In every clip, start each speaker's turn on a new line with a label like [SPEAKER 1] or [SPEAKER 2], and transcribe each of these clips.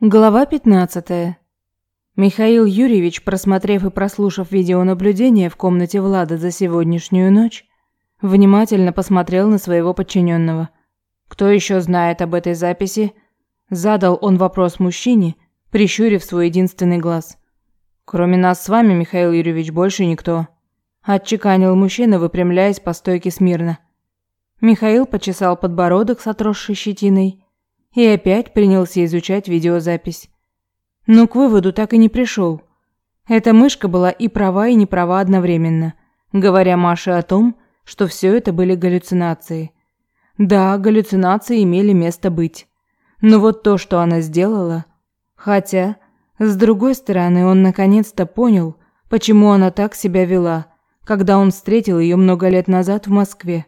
[SPEAKER 1] Глава 15. Михаил Юрьевич, просмотрев и прослушав видеонаблюдение в комнате Влада за сегодняшнюю ночь, внимательно посмотрел на своего подчиненного. Кто еще знает об этой записи? Задал он вопрос мужчине, прищурив свой единственный глаз. Кроме нас с вами, Михаил Юрьевич, больше никто. Отчеканил мужчина, выпрямляясь по стойке смирно. Михаил почесал подбородок с отросшей щетиной и опять принялся изучать видеозапись. Но к выводу так и не пришел. Эта мышка была и права, и не права одновременно, говоря Маше о том, что все это были галлюцинации. Да, галлюцинации имели место быть. Но вот то, что она сделала... Хотя, с другой стороны, он наконец-то понял, почему она так себя вела, когда он встретил ее много лет назад в Москве.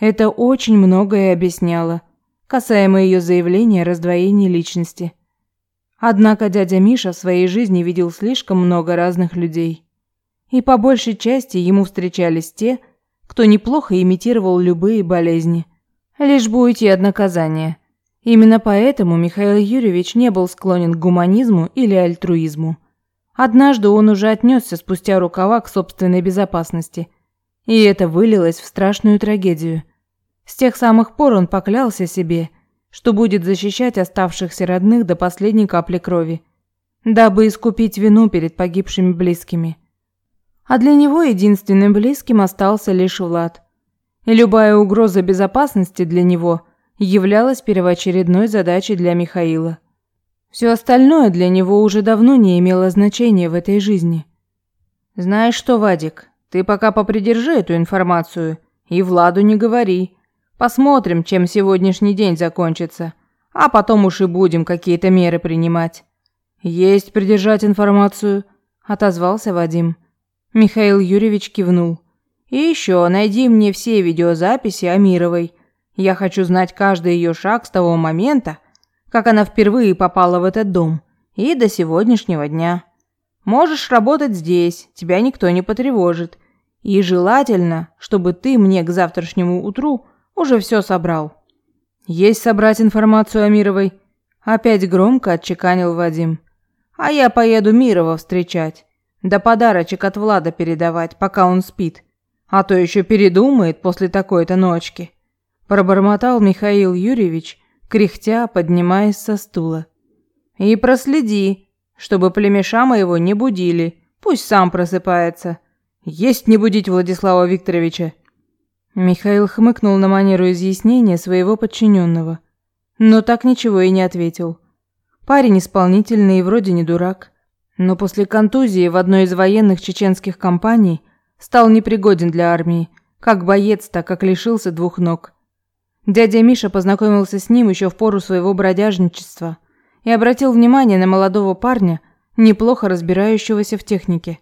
[SPEAKER 1] Это очень многое объясняло, касаемо ее заявления о раздвоении личности. Однако дядя Миша в своей жизни видел слишком много разных людей. И по большей части ему встречались те, кто неплохо имитировал любые болезни, лишь бы уйти от наказания. Именно поэтому Михаил Юрьевич не был склонен к гуманизму или альтруизму. Однажды он уже отнесся спустя рукава к собственной безопасности, и это вылилось в страшную трагедию. С тех самых пор он поклялся себе, что будет защищать оставшихся родных до последней капли крови, дабы искупить вину перед погибшими близкими. А для него единственным близким остался лишь Влад. И любая угроза безопасности для него являлась первоочередной задачей для Михаила. Все остальное для него уже давно не имело значения в этой жизни. «Знаешь что, Вадик, ты пока попридержи эту информацию и Владу не говори», Посмотрим, чем сегодняшний день закончится, а потом уж и будем какие-то меры принимать. Есть придержать информацию, отозвался Вадим. Михаил Юрьевич кивнул. И еще найди мне все видеозаписи Амировой. Я хочу знать каждый ее шаг с того момента, как она впервые попала в этот дом, и до сегодняшнего дня. Можешь работать здесь, тебя никто не потревожит. И желательно, чтобы ты мне к завтрашнему утру уже все собрал. Есть собрать информацию о Мировой. Опять громко отчеканил Вадим. А я поеду Мирова встречать. Да подарочек от Влада передавать, пока он спит. А то еще передумает после такой-то ночки. Пробормотал Михаил Юрьевич, кряхтя, поднимаясь со стула. И проследи, чтобы племеша моего не будили. Пусть сам просыпается. Есть не будить Владислава Викторовича. Михаил хмыкнул на манеру изъяснения своего подчиненного, но так ничего и не ответил. Парень исполнительный и вроде не дурак, но после контузии в одной из военных чеченских компаний стал непригоден для армии, как боец, так как лишился двух ног. Дядя Миша познакомился с ним еще в пору своего бродяжничества и обратил внимание на молодого парня, неплохо разбирающегося в технике.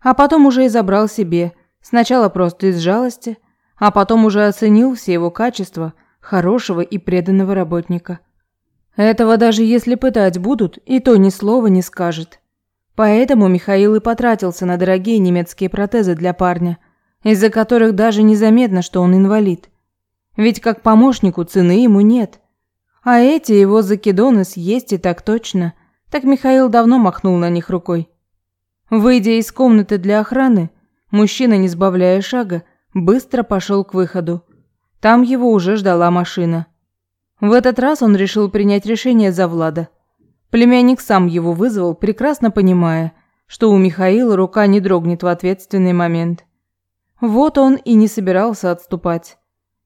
[SPEAKER 1] А потом уже и забрал себе, сначала просто из жалости – а потом уже оценил все его качества хорошего и преданного работника. Этого даже если пытать будут, и то ни слова не скажет. Поэтому Михаил и потратился на дорогие немецкие протезы для парня, из-за которых даже незаметно, что он инвалид. Ведь как помощнику цены ему нет. А эти его закидоны съесть и так точно, так Михаил давно махнул на них рукой. Выйдя из комнаты для охраны, мужчина, не сбавляя шага, быстро пошел к выходу. Там его уже ждала машина. В этот раз он решил принять решение за Влада. Племянник сам его вызвал, прекрасно понимая, что у Михаила рука не дрогнет в ответственный момент. Вот он и не собирался отступать.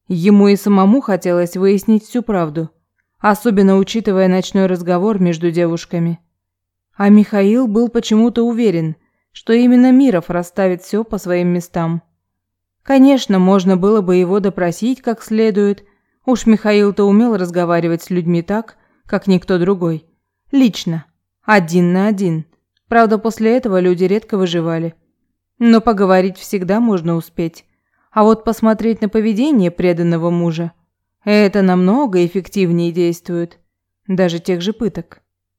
[SPEAKER 1] Ему и самому хотелось выяснить всю правду, особенно учитывая ночной разговор между девушками. А Михаил был почему-то уверен, что именно Миров расставит все по своим местам. Конечно, можно было бы его допросить как следует. Уж Михаил-то умел разговаривать с людьми так, как никто другой. Лично. Один на один. Правда, после этого люди редко выживали. Но поговорить всегда можно успеть. А вот посмотреть на поведение преданного мужа – это намного эффективнее действует. Даже тех же пыток.